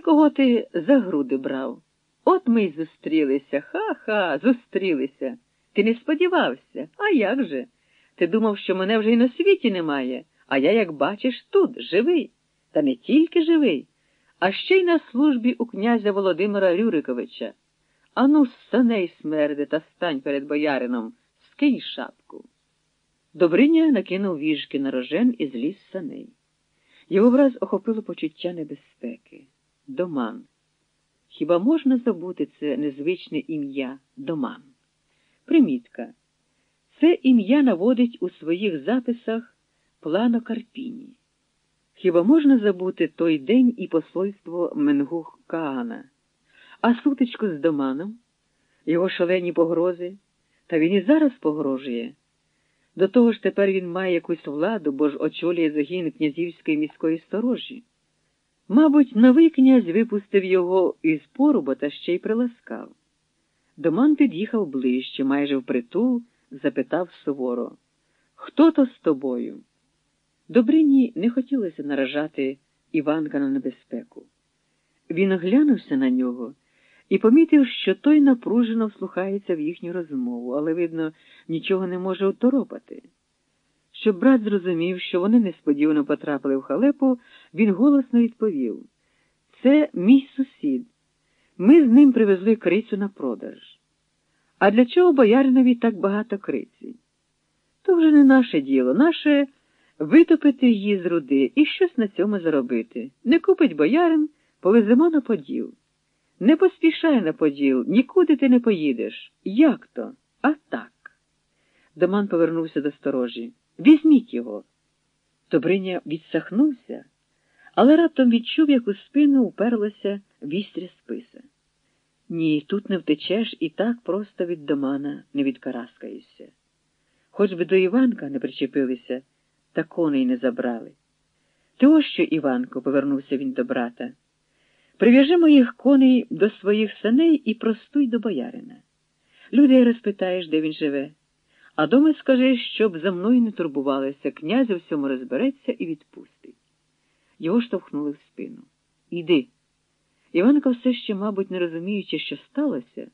Кого ти за груди брав? От ми й зустрілися. Ха-ха, зустрілися. Ти не сподівався, а як же? Ти думав, що мене вже й на світі немає, а я, як бачиш, тут живий. Та не тільки живий, а ще й на службі у князя Володимира Рюриковича. Ану, саней смерди та стань перед боярином, скинь шапку. Добриня накинув віжки на рожен і зліз саней. Його враз охопило почуття небезпеки. Доман. Хіба можна забути це незвичне ім'я Доман? Примітка. Це ім'я наводить у своїх записах плано Карпіні. Хіба можна забути той день і посольство Менгух Каана, а сутичку з Доманом, його шалені погрози, та він і зараз погрожує. До того ж тепер він має якусь владу, бо ж очолює загін князівської міської сторожі. Мабуть, новий князь випустив його із поруба та ще й приласкав. Доман під'їхав ближче, майже впритул, запитав суворо Хто то з тобою? Добрині не хотілося наражати Іванка на небезпеку. Він оглянувся на нього і помітив, що той напружено вслухається в їхню розмову, але, видно, нічого не може уторопати. Щоб брат зрозумів, що вони несподівано потрапили в халепу, він голосно відповів Це мій сусід. Ми з ним привезли крицю на продаж. А для чого бояринові так багато криці? То вже не наше діло, наше витопити її з руди і щось на цьому заробити. Не купить боярин, повеземо на поділ. Не поспішай на поділ, нікуди ти не поїдеш. Як то? А так. Доман повернувся до сторожі. Візьміть його. Добриня відсахнувся, але раптом відчув, як у спину уперлося вістря списа. Ні, тут не втечеш і так просто від домана не відкараскаєшся. Хоч би до Іванка не причепилися, та коней не забрали. Ти ось що, Іванко, повернувся він до брата. Прив'яжи моїх коней до своїх саней і простуй до боярина. Людей розпитаєш, де він живе. А дома скажи, щоб за мною не турбувалися, князь у всьому розбереться і відпустить. Його штовхнули в спину. Іди. Іванко, все ще, мабуть, не розуміючи, що сталося,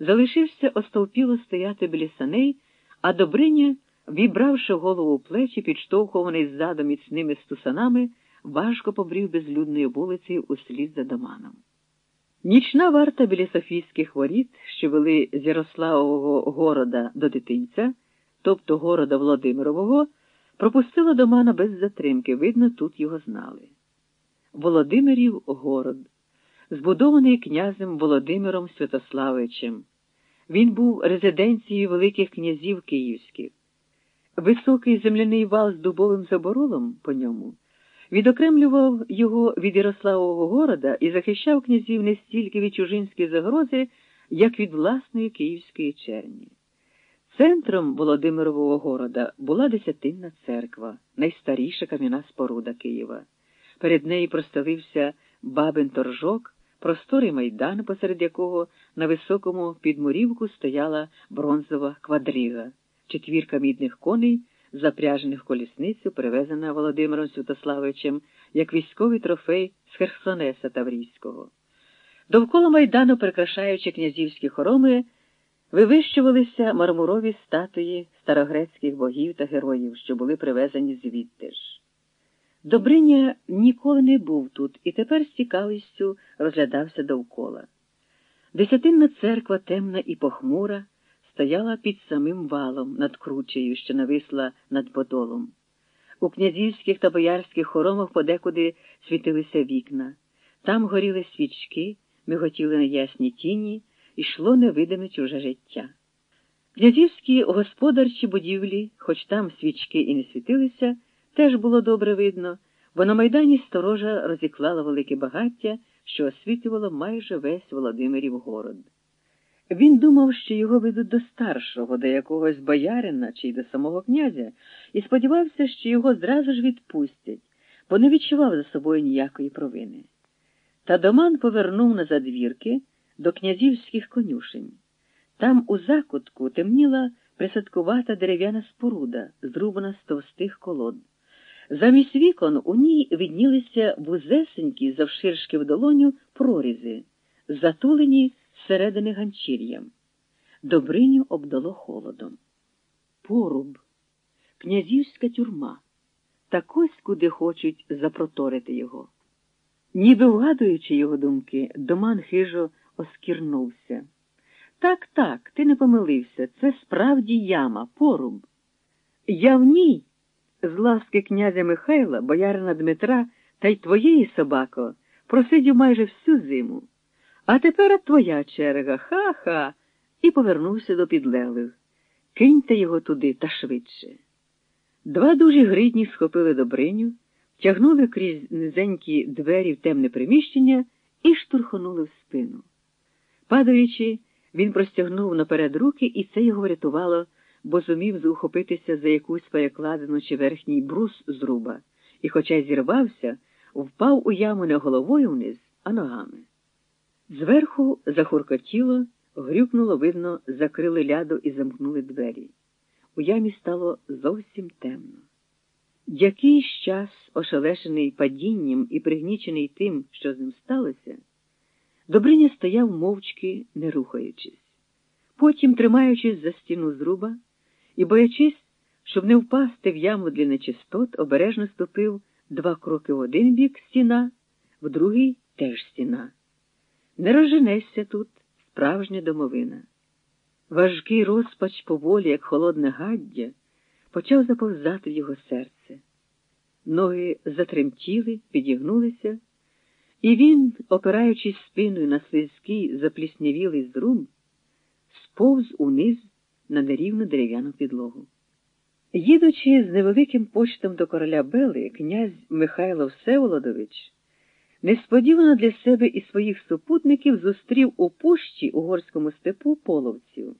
залишився остовпіло стояти біля саней, а Добриня, вібравши голову в плечі, підштовхуваний ззаду міцними стусанами, важко побрів безлюдною вулицею услід за доманом. Нічна варта біля Софійських воріт, що вели з Ярославового города до дитинця, тобто города Володимирового, пропустила домана без затримки, видно, тут його знали. Володимирів город, збудований князем Володимиром Святославичем. Він був резиденцією Великих князів Київських. Високий земляний вал з дубовим заборолом по ньому відокремлював його від Ярославового города і захищав князів не стільки від чужинської загрози, як від власної київської черні. Центром Володимирового города була Десятинна церква, найстаріша кам'яна споруда Києва. Перед нею простелився бабин торжок, просторий майдан, посеред якого на високому підмурівку стояла бронзова квадріга, четвірка мідних коней запряжених колісницю, привезена Володимиром Святославичем як військовий трофей з Херсонеса Таврійського. Довкола майдану, прикрашаючи князівські хороми, вивищувалися мармурові статуї старогрецьких богів та героїв, що були привезені звідти ж. Добриня ніколи не був тут і тепер з цікавістю розглядався довкола. Десятинна церква темна і похмура стояла під самим валом над кручею, що нависла над подолом. У князівських та боярських хоромах подекуди світилися вікна. Там горіли свічки, миготіли на ясні тіні, йшло невидиме чуже життя. Князівські господарчі будівлі, хоч там свічки і не світилися, теж було добре видно, бо на майдані сторожа розіклала велике багаття, що освітлювало майже весь Володимирів город. Він думав, що його ведуть до старшого, до якогось боярина чи й до самого князя, і сподівався, що його зразу ж відпустять, бо не відчував за собою ніякої провини. Та доман повернув на задвірки до князівських конюшень. Там у закутку темніла присадкувата дерев'яна споруда, зрубана з товстих колод. Замість вікон у ній віднілися вузесенькі, завширшки в долоню, прорізи, затулені зсередини ганчір'ям. Добриню обдало холодом. Поруб, князівська тюрма, так ось куди хочуть запроторити його. Ніби вгадуючи його думки, доман хижо оскірнувся. Так, так, ти не помилився, це справді яма, поруб. Я в ній, з ласки князя Михайла, боярина Дмитра та й твоєї собако, просидів майже всю зиму. А тепер твоя черга, ха-ха, і повернувся до підлеглих. Киньте його туди та швидше. Два дужі гридні схопили Добриню, тягнули крізь низенькі двері в темне приміщення і штурхонули в спину. Падаючи, він простягнув наперед руки, і це його врятувало, бо зумів заухопитися за якусь перекладину чи верхній брус зруба, і, хоча зірвався, впав у яму не головою вниз, а ногами. Зверху захуркотіло, грюкнуло, видно, закрили ляду і замкнули двері. У ямі стало зовсім темно. Якийсь час, ошелешений падінням і пригнічений тим, що з ним сталося, Добриня стояв мовчки, не рухаючись. Потім, тримаючись за стіну зруба і боячись, щоб не впасти в яму для нечистот, обережно ступив два кроки в один бік стіна, в другий теж стіна. Не розженешся тут справжня домовина. Важкий розпач поволі, як холодне гаддя, почав заповзати в його серце. Ноги затремтіли, підігнулися. І він, опираючись спиною на слизький запліснявілий зрум, сповз униз на нерівну дерев'яну підлогу. Їдучи з невеликим почтом до короля Бели, князь Михайло Всеволодович несподівано для себе і своїх супутників зустрів у пущі угорському степу половців.